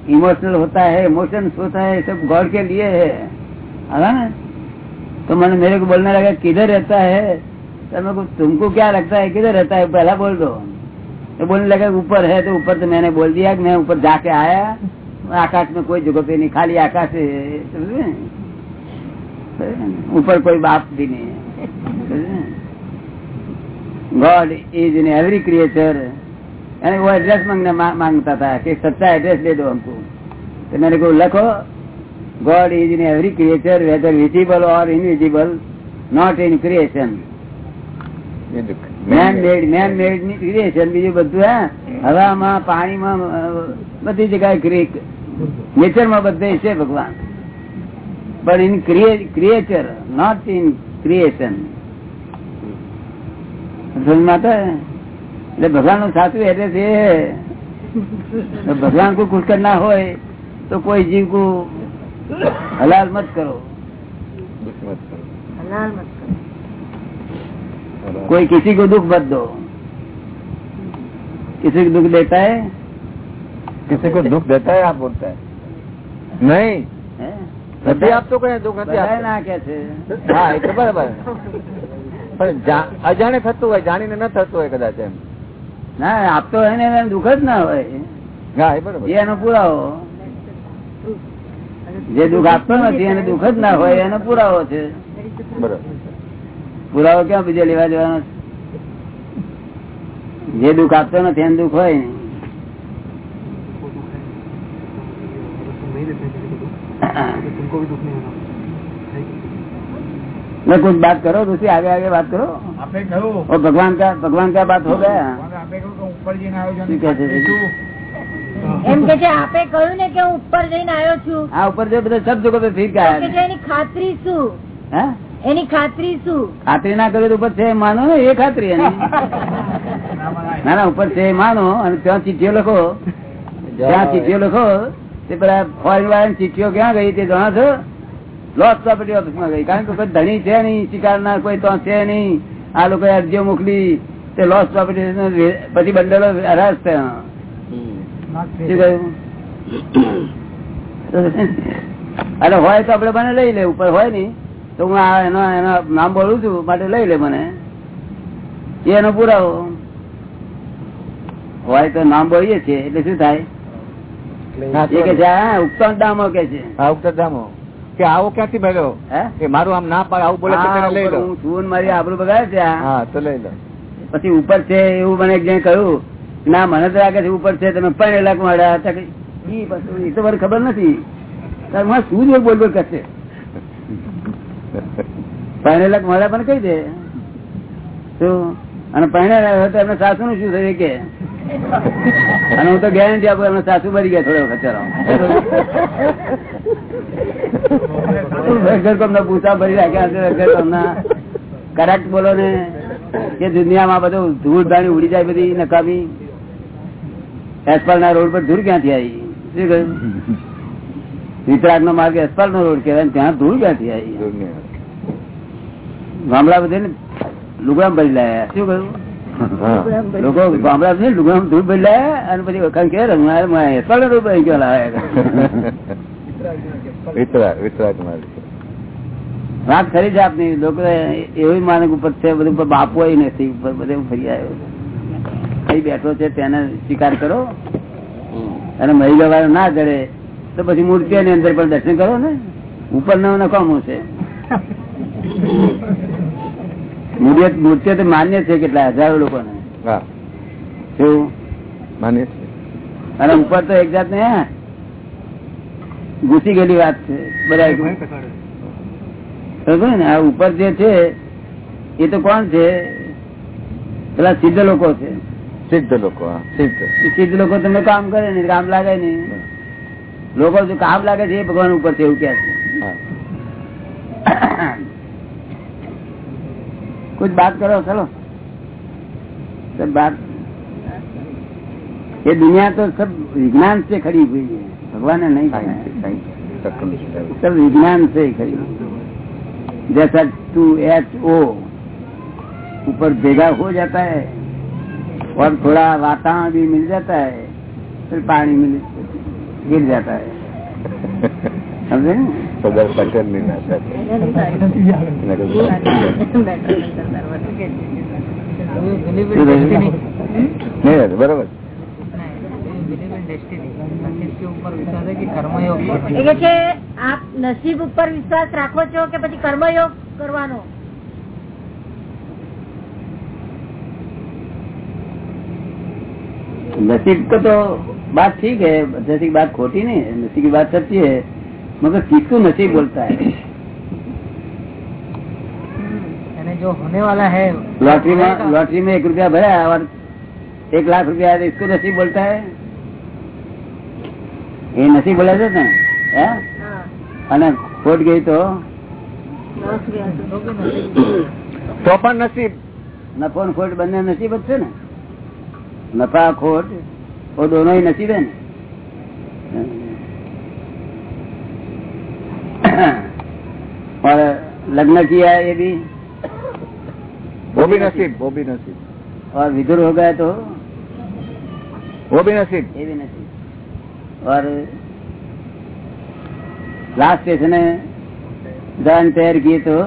A: इमोशनल होता है इमोशंस होता है, सब गॉड के लिए है। है ना? तो मैंने मेरे को बोलने लगा, किधर रहता है? तो मैं तुमको क्या लगता है, किधर रहता है? पहला बोल दो। तो बोलने लगा, ऊपर है। तो ऊपर तो मैंने बोल दिया कि मैं ऊपर जाके आया। आकाश में कोई जगह पे नहीं, खाली आकाश है। समझे? ऊपर कोई बाप भी नहीं है God is in every creature यानी वो एड्रेस मांगने मा, मांगता था कि सच्चा एड्रेस दे दो हमको तो मेरे को लिखो God is in every creature whether visible और invisible not in creation man made man made ની ક્રિએશન બીજું બધું હે હવામાં પાણીમાં અ, બધી જગ્યાએ ક્રિએટ નેચર માં બધે છે ભગવાન પણ in creature not in creation એટલે ભગવાન નું સાચું એડ્રેસ એ તો ભગવાન को कुछ करना હોય તો કોઈ જીવ को हलाल मत करो
D: હલાલ મત કરો.
A: कोई किसी को दुख मत दो किसी को दुख देता है
G: किसी को दुख देता है आप बोलता है नहीं
A: હે?
G: નથી આપતો કઈ દુઃખ નથી
A: ના છે.
G: હા એ તો બરાબર. પણ અજાણે થતું હોય જાણીને ન થતું હોય કદાચ એમ.
A: ના આપતો હોય ને એને દુઃખ જ ના હોય.
G: હા એ બરાબર.
A: એનો પુરાવો. જે દુઃખ આપતો નથી એને દુઃખ જ ના હોય એનો પુરાવો છે.
G: બરાબર.
A: પુરાવો ક્યાં બીજે લેવા દેવાનો જે દુઃખ આપતો નથી એને દુઃખ હોય નહીં.
E: तुमको भी दुख नहीं होना
A: मैं कुछ बात करो दूसरी आगे आगे बात करो
C: આપણે કહ્યું
A: और भगवान का भगवान का बात हो गया
C: આપણે કહ્યું કે ઉપર જઈને આવ્યો
A: શું કહે છે
D: એમ કે છે આપે કહ્યું ને કે હું ઉપર જઈને આવ્યો છું
A: આ ઉપર जो બધા सब जगह पे फिर
D: તો
A: क्या
D: કે છે એની ખાતરી શું
A: है
D: એની ખાતરી શું
A: ખાતરી ના કરે તો ઉપર છે એ માનો ને એ ખાતરી એની ના ના ઉપર છે એ માનો અને ત્યાં ચીઠીઓ લખો ત્યાં ચીઠીઓ લખો તે પેલા ફોરેન વાળા ચીઠીઓ ક્યાં ગઈ તે જાણો છો લોસ પ્રોપર્ટી ઓફિસમાં ગઈ. કારણ કે કોઈ ધણી છે નહીં શિકારનાર કોઈ તો છે નહીં. આ લોકો અરજીઓ મોકલી. તે લોસ પ્રોપર્ટી પછી બંડલો હરાશ અને હોય તો આપડે મને લઈ લે, ઉપર હોય નઈ તો હું એનો એનો નામ બોલું છું, માટે લઈ લે મને. એનો પુરાવો. હોય તો નામ બોલીએ છીએ, એટલે શું થાય? કે છે હા ઉત્તમ દામો કે છે.
G: હા ઉત્તરધામો કે આવો ક્યાંથી મળ્યો? કે મારું આમ ના પાડે આવું બોલે તો
A: હા,
G: તેને લઈ
A: ઉપર
G: લો.
A: હું મારી આબરૂ બગાડે છે
G: હા. તો લઈ લો.
A: પછી ઉપર છે એવું મને જ્યાં કહ્યું ના મને તો લાગે છે ઉપર છે તમે પણ લાખ મળ્યા હતા એ તો મને ખબર નથી. તાર શું જ બોલ બોલ કરશે પહેરેલા મળ્યા પણ કહી દે. શું અને તો એમને સાસુ નું શું થયું કે? અને હું તો ગેરંટી આપું એમને સાસુ મરી ગયા થોડો ખચરો પૂછા ભરી રાખ્યા કરેક્ટ બોલો ને કે દુનિયામાં બધું ધૂળ ધાણી ઉડી જાય બધી નકામી. એસપાલ ના રોડ પર ધૂળ ક્યાંથી આવી? શું કહ્યું? વિતરાગ નો માર્ગ એસપાલ નો રોડ કહેવાય ત્યાં ધૂળ ક્યાંથી આવી. ગામડા બધે લુગડા ભરી લાયા. શું કહ્યું. લોકો ગામડા છે લુગડામ ધૂપ ભરી અને પછી વખાણ કે રંગનાર
G: વિતરાગ વિતરાગ માર્ગ છે.
A: વાત ખરી છે આપની. લોકો એવી માને ઉપર છે બધું બાપુ બાપો નથી ઉપર બધે ફરી આવ્યો. કઈ બેઠો છે તેને સ્વીકાર કરો. અને મહિલા વાળો ના કરે તો પછી મૂર્તિ ની અંદર પણ દર્શન કરો ને. ઉપર નવું નકામું છે. મૂર્તિ મૂર્તિઓ તો માન્ય છે કેટલા હજારો
G: છે.
A: અને ઉપર તો એક જાત ને ઘૂસી ગયેલી વાત છે બધા બરાબર ને? આ ઉપર જે છે એ તો કોણ છે? પેલા સિદ્ધ લોકો છે.
G: સિદ્ધ લોકો સિદ્ધ.
A: સિદ્ધ લોકો તમને કામ કરે ને કામ લાગે નહીં. લોકો જો કામ લાગે છે એ ભગવાન ઉપર છે એવું કે છે
G: હા
A: कुछ बात करो चलो सब बात ये दुनिया तो सब विज्ञान से खड़ी हुई है भगवान ने नहीं सब विज्ञान से ही खड़ी जैसा टू एच ओ ऊपर भेगा हो जाता है और थोड़ा वातावरण भी मिल जाता है फिर पानी मिल गिर जाता है समझे
G: સરદાર પટેલની નાસા છે બરોબર.
D: આપ નસીબ ઉપર વિશ્વાસ રાખો છો કે પછી કર્મયોગ કરવાનો?
A: નસીબ કો તો બાત ઠીક હૈ નસીબ બાત ખોટી નહીં નસીબ બાત સચી હૈ. मगर किसको नसीब बोलता है
B: यानी जो होने वाला है
A: लॉटरी में लॉटरी में एक रुपया भरा और एक लाख रुपया आया तो इसको नसीब बोलता है ये नसीब बोला जाता है हैं?
D: હા
A: અને ખોટ ગઈ તો
D: લોસ ગયા તો.
B: तो भी नसीब
G: તો પણ નસીબ
A: નફો ને ખોટ બંને નસીબ જ છે ને નફા ખોટ वो दोनों ही नसीब है ना और लग्न किया ये भी
G: वो भी नसीब वो भी नसीब
A: और विदुर हो गया तो
G: वो भी नसीब
A: ये भी नसीब और लास्ट स्टेशन है जान तैयार किए तो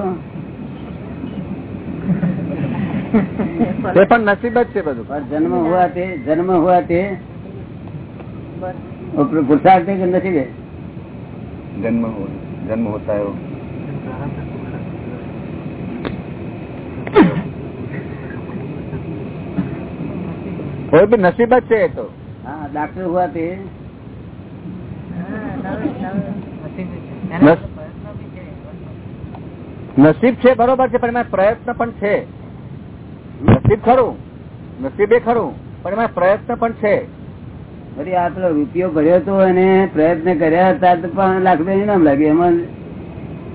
G: તે પણ નસીબ જ છે બધું
A: और जन्म हुआ थे जन्म हुआ थे वो पुरुषार्थ है कि नसीब है
G: જન્મ હો- જન્મ હોતા है वो કોઈ બી નસીબ જ છે એ તો
A: हाँ डॉक्टर हुआ थे
B: नसीब यानी
G: बस।
B: प्रयत्न भी है
G: નસીબ છે બરોબર છે પણ એમાં પ્રયત્ન પણ છે નસીબ ખરું નસીબ એ ખરું પણ એમાં પ્રયત્ન પણ છે
A: વળી આ પેલો રૂપિયો ભર્યો તો અને પ્રયત્ન કર્યા હતા તો પણ લાખ રૂપિયા નામ લાગે એમાં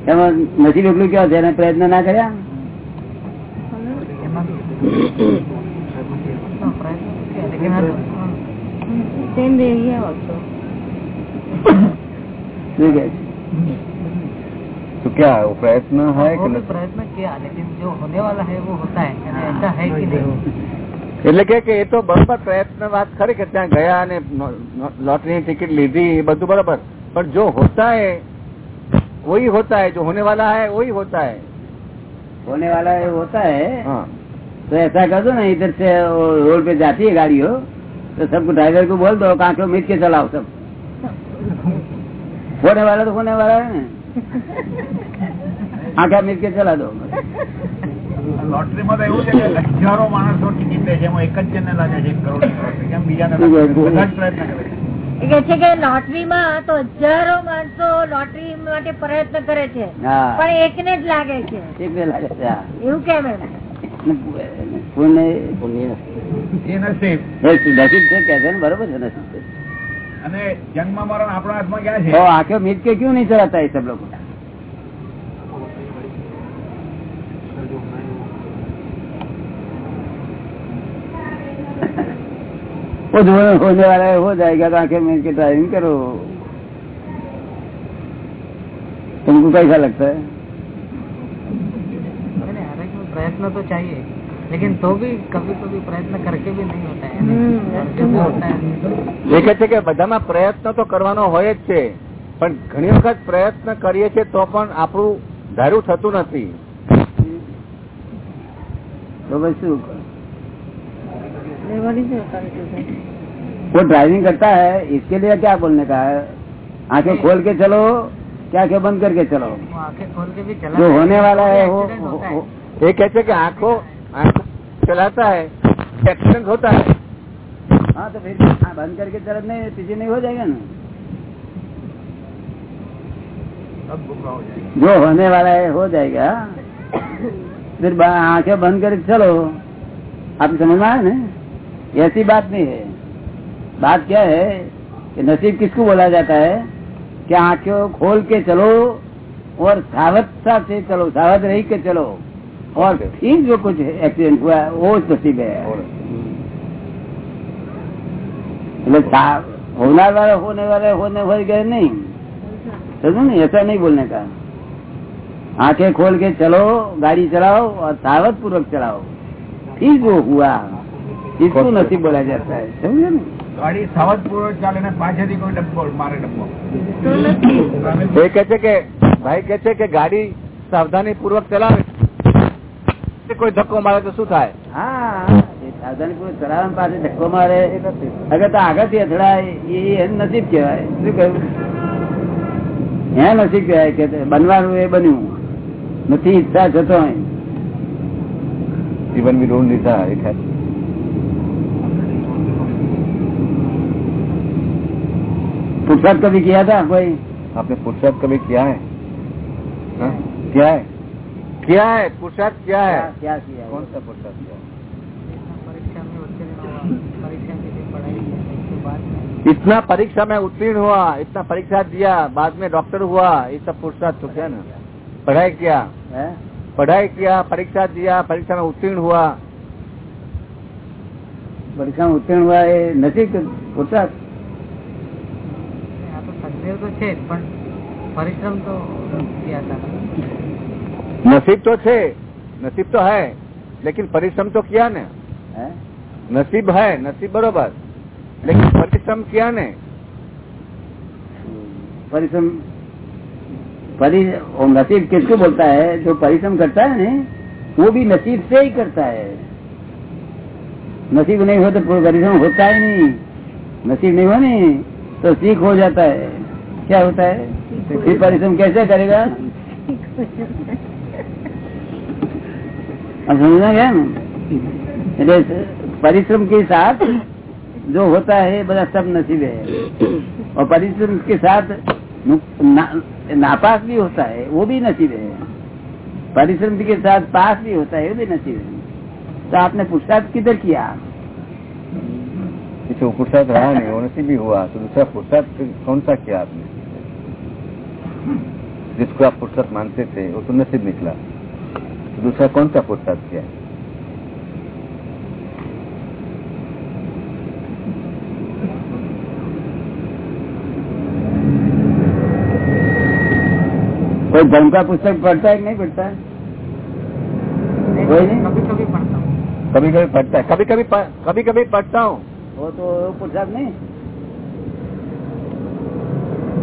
A: એમાં નસીબ એટલું કેવા છે એને પ્રયત્ન ના કર્યા
B: એમાં हाँ, प्रयत्न तो किया, लेकिन हाँ,
D: Same way here also.
A: શું કે છે?
G: તો क्या वो प्रयत्न है
B: वो
G: कि
B: भी
G: नहीं?
B: प्रयत्न किया लेकिन जो होने वाला है वो होता है यानी ऐसा है कि नहीं
G: એટલે કે કે એ તો બરોબર પ્રયત્ન વાત ખરી કે ત્યાં ગયા અને લોટરીની ટિકિટ લીધી એ બધું બરોબર પણ જો હોતા है वही होता है जो होने वाला है वही होता है
A: होने वाला ये होता है
G: हाँ
A: तो ऐसा कर दो ना इधर से वो रोड पे जाती है गाड़ी हो तो सबको ड्राइवर को बोल दो कांखों मीट के चलाओ सब होने वाला तो होने वाला है ना आंखा मीट के चला दो
C: લોટરીમાં તો હજારો માણસો એક જ જણને લાગે છે
D: કે છે? કે તો હજારો માણસો લોટરી માટે પ્રયત્ન કરે છે પણ એક ને જ લાગે છે.
A: એકને લાગે છે
D: એવું કેમ એમ?
A: પુણ્ય પુણ્ય
C: એ નસીબ.
A: નસીબ છે? કે બરોબર છે નસીબ
C: અને જન્મ મરણ આપણા હાથમાં ક્યાં છે?
A: આખો મીટ કે ક્યુ નહીં ચલાતા એ સબ લોકો? वो जो होने वाला है हो जाएगा तो आंखें में के ड्राइविंग करो तुमको कैसा लगता है
B: मैंने हर एक में प्रयत्न तो चाहिए लेकिन तो भी कभी कभी प्रयत्न करके भी नहीं होता है
D: हम्म,
B: करके भी होता है
G: એ કહે છે કે બધામાં પ્રયત્ન તો કરવાનો હોય જ છે પણ ઘણી વખત પ્રયત્ન કરીએ છીએ તો પણ આપણું ધાર્યું થતું નથી
A: तो बस शू
D: લેવાની છે confusion.
A: वो ड्राइविंग करता है इसके लिए क्या बोलने का है? आँखें खोल के चलो क्या क्या बंद करके चलो।
B: आँखें खोल के भी चलो
A: जो होने वाला है वो
G: ये कहते कि आँखों चलाता है एक्सीडेंट होता है।
A: हाँ तो फिर हाँ, बंद करके चलने पीछे नहीं हो जाएगा ना? जो होने वाला है हो जाएगा। फिर आँखें बंद करके चलो। आप समझ में आए ना? ऐसी बात नहीं है। बात क्या है कि नसीब किसको बोला जाता है? कि आँखें खोल के चलो और सावधता से चलो, सावध रह के चलो। और फिर जो कुछ एक्सीडेंट हुआ, वो नसीब है। मतलब होने वाले होने वाले, होने हो गए नहीं। समझो नहीं? ऐसा नहीं बोलने का। आँखें खोल के चलो, गाड़ी चलाओ और सावध पूर्वक चलाओ। फिर जो हुआ
D: જીતનું નથી
G: બોલા જતા સમજે ને? ગાડી સાવધાની પૂર્વક ચલાવે. કોઈ ધક્કો મારે તો શું થાય?
A: સાવધાની પૂર્વક ચલાવે પાસે ધક્કો મારે. અગર તો આગળથી અથડાય એ નસીબ કેવાય શું કહ્યું? હે નસીબ કેવાય કે બનવાનું એ બન્યું. નથી ઈચ્છા
G: જતો જીવન વિરોધ લીધા એ ખાલી
A: पुरुषार्थ कभी किया था कोई?
G: आपने पुरुषार्थ कभी किया है? हाँ? क्या है? क्या है? पुरुषार्थ क्या है?
A: क्या किया
G: कौन सा पुरुषार्थ किया
B: परीक्षा में उत्तीर्ण
G: इतना परीक्षा में उत्तीर्ण हुआ इतना परीक्षा दिया बाद में डॉक्टर हुआ ये सब पुरुषार्थ तो क्या ना। पढ़ाई किया।
A: हाँ?
G: पढ़ाई किया परीक्षा दिया परीक्षा में उत्तीर्ण हुआ।
A: परीक्षा में उत्तीर्ण हुआ ये नजीक पुरुषार्थ? પુરુષાર્થ
B: આ તો સદદેવ તો છે જ પણ પરિશ્રમ તો किया था
G: नसीब तो थे नसीब तो है लेकिन परिश्रम तो किया ने
A: હે?
G: नसीब है नसीब बरोबर लेकिन परिश्रम किया ने
A: परिश्रम परि वो नसीब किसको बोलता है जो परिश्रम करता है ना वो भी नसीब से ही करता है नसीब नहीं हो तो परिश्रम होता ही नहीं नसीब नहीं हो नहीं तो सीख हो जाता है क्या होता है? तो फिर परिश्रम कैसे करेगा? समझना क्या? ना परिश्रम के साथ जो होता है बड़ा सब नसीब है। और परिश्रम के साथ ना, नापास भी होता है वो भी नसीब है। परिश्रम के साथ पास भी होता है वो भी नसीब है। तो आपने पूछताछ किधर किया?
G: पुरुषार्थ रहा नहीं वो नसीब भी हुआ। तो दूसरा पूछताछ कौन सा किया आपने? जिसको आप पुरुषार्थ मानते थे वो तो नसीब निकला। दूसरा कौन सा पुरुषार्थ किया?
A: कोई धर्म का पुस्तक पढ़ता है कि नहीं पढ़ता है? कोई नहीं?
B: कभी कभी पढ़ता हूँ।
G: कभी कभी पढ़ता है। कभी कभी कभी कभी पढ़ता हूँ।
A: वो तो पुरुषार्थ नहीं।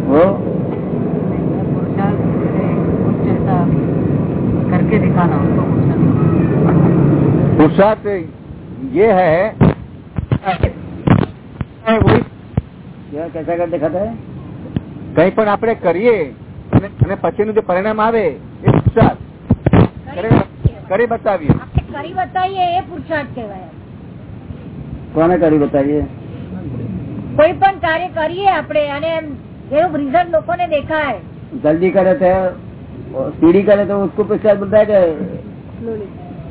A: वो
B: करके दिखाना उसको पुरुषार्थ
G: पुरुषार्थ ये है वही
A: क्या कैसा कर दिखाता है
G: કંઈ પણ આપણે કરીએ અને અને પછીનું જે પરિણામ આવે એ પુરુષાર્થ કરી- કરી બતાવીએ
D: આપણે કરી બતાવીએ એ પુરુષાર્થ કહેવાય
A: કોને કરી બતાવીએ
D: કોઈ પણ કાર્ય કરીએ આપણે અને એમ એનું રિઝલ્ટ લોકોને દેખાય
A: जल्दी करे तो स्पीडी करे तो उसको पुरुषार्थ बोलता है कि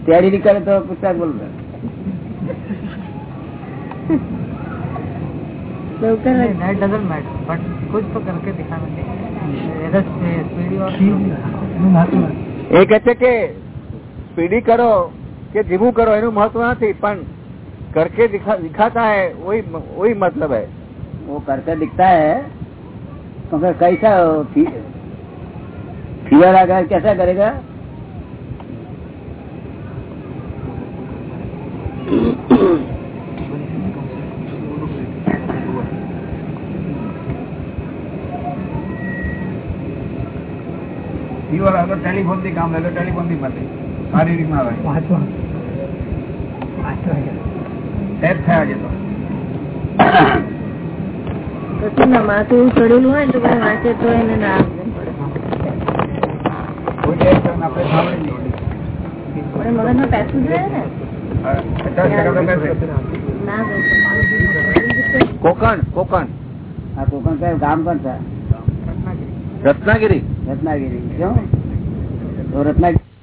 A: तैयारी करे तो पुरुषार्थ बोलता है
B: दैट डजंट मैटर बट कुछ तो करके दिखाना चाहिए Whether speedy or slow.
G: એ કહે છે કે સ્પીડી કરો કે ધીમું કરો એનું મહત્વ નથી પણ करके दिखा, दिखाता है वही वही मतलब है
A: वो करके दिखता है मगर कैसा फी- फीवर आ गया कैसा करेगा
H: ફીવર આવે તો ટેલિફોન થી કામ લાગે ટેલિફોન થી મળે શારીરિક માં આવે વાંચવા ટેપ થયા જતો
E: કશું ના માથું એવું ચડેલું હોય ને તો કોઈ વાંચે તો એને ના
G: કોકણ કોકણ.
A: આ કોકણ કયું ગામ પણ છે? રત્નાગીરી. રત્નાગીરી. રત્નાગીરી